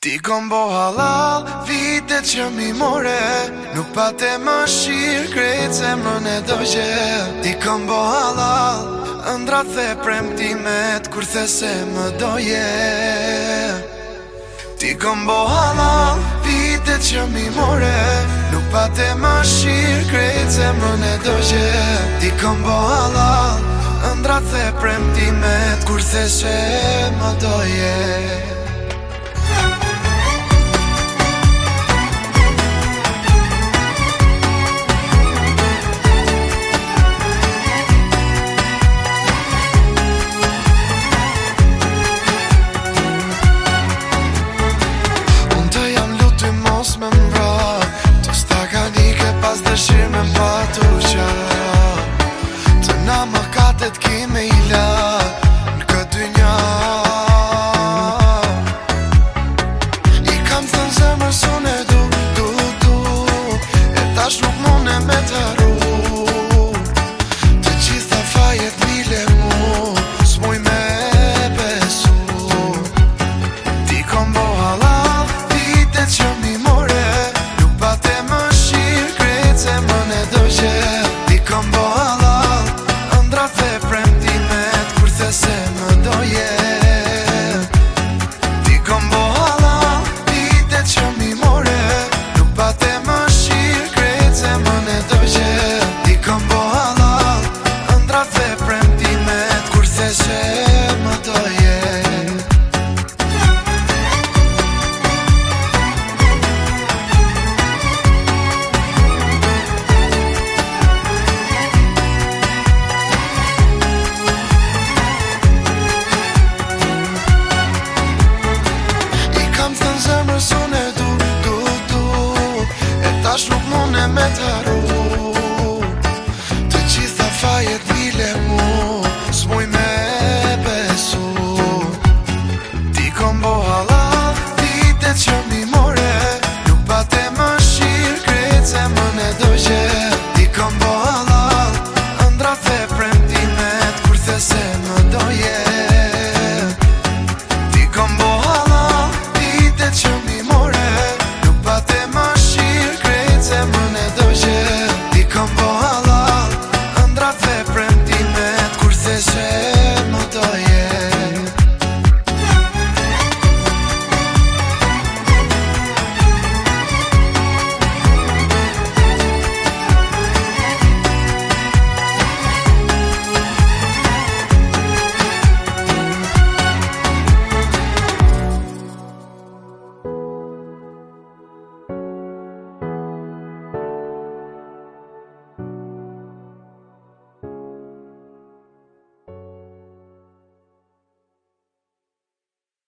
Ti kom bo halal, vite që mi more Nuk pa te më shirë, krejtë se më ne dojë Ti kom bo halal, ëndra the premtimet Kur these se më doje Ti kom bo halal, vite që mi more Nuk pa te më shirë, krejtë se më ne dojë Ti kom bo halal, ëndra the premtimet Kur these se më doje vërtet ki me i la Në këtë dy nja I kam thënë zemër së në du, du, du E tash nuk mune me të